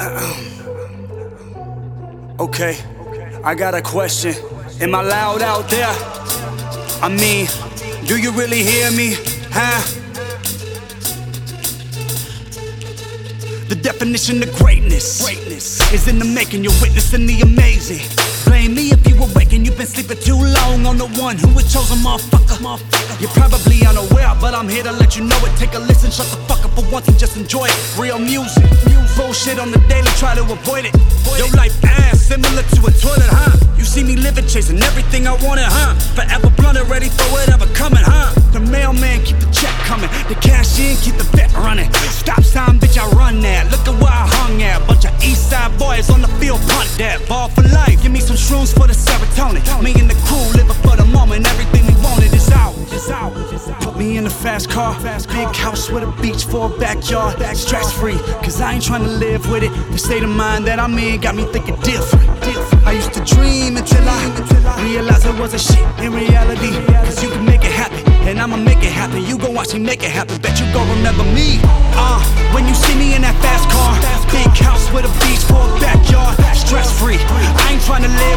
Okay, I got a question. Am I loud out there? I mean, do you really hear me? Huh? The definition of greatness, greatness is in the making. You're witnessing the amazing. Blame me if you waking. You've been sleeping too long on the one who was chosen, motherfucker. You're probably unaware, but I'm here to let you know it. Take a listen, shut the fuck up for once and just enjoy it. Real music, bullshit on the daily, try to avoid it. Your life ass similar to a toilet, huh? You see me living, chasing everything I wanted, huh? Forever blunted, ready for whatever coming, huh? The mailman keep the check coming, the cash in keep the car, big house with a beach for a backyard. Stress free, cause I ain't trying to live with it. The state of mind that I'm in got me thinking different. I used to dream until I realized it was a shit in reality. Cause you can make it happen, and I'ma make it happen. You gon' watch me make it happen, bet you gon' remember me. Uh, when you see me in that fast car, big house with a beach for a backyard. Stress free, I ain't trying to live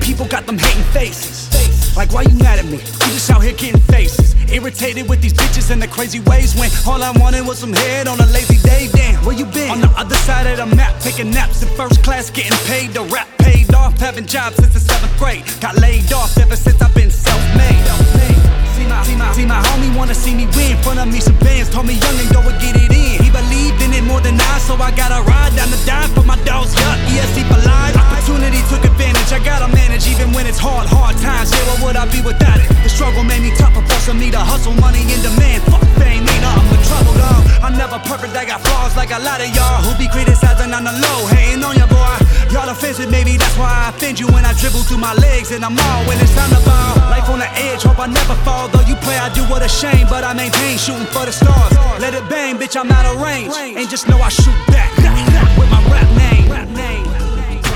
people got them hating faces. Like, why you mad at me? You just out here getting faces. Irritated with these bitches and the crazy ways when all I wanted was some head on a lazy day. Damn, where you been? On the other side of the map, taking naps in first class, getting paid to rap, paid off, having jobs since the seventh grade. Got laid off ever since I've been like a lot of y'all who be criticizing on the low, hating on ya, boy. Y'all offensive, maybe that's why I offend you when I dribble through my legs and I'm all when it's time to ball. Life on the edge, hope I never fall. Though you play, I do what a shame, but I maintain shooting for the stars. Let it bang, bitch, I'm out of range. And just know I shoot back with my rap name.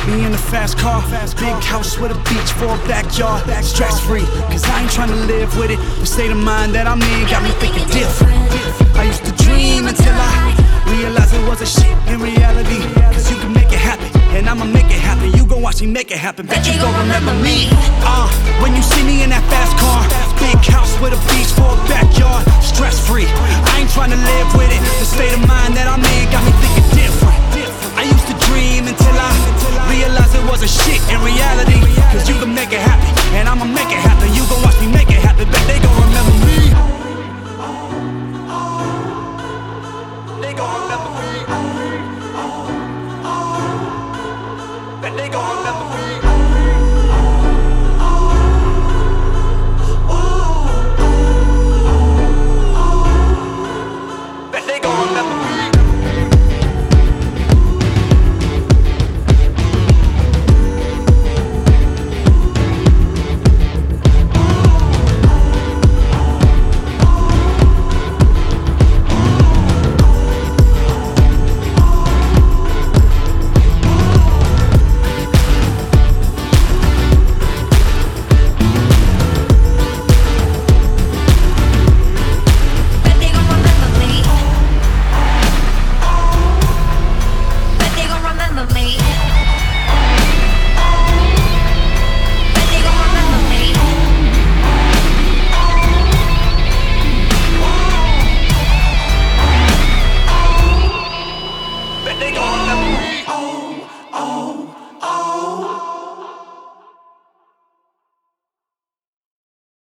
Me in a fast car, fast, big house with a beach for a backyard. Stress free, cause I ain't trying to live with it. The state of mind that I'm in got me thinking different. I used to dream until I realized it was a shit in reality. Cause you can make it happen, and I'ma make it happen. You gon' watch me make it happen, bet you gon' remember me. Uh, when you see me in that fast car, big house with a beach for a shit in reality. Cause you can make it happen, and I'ma make it happen. You gon' watch me make it happen, but they gon' remember me. They gon'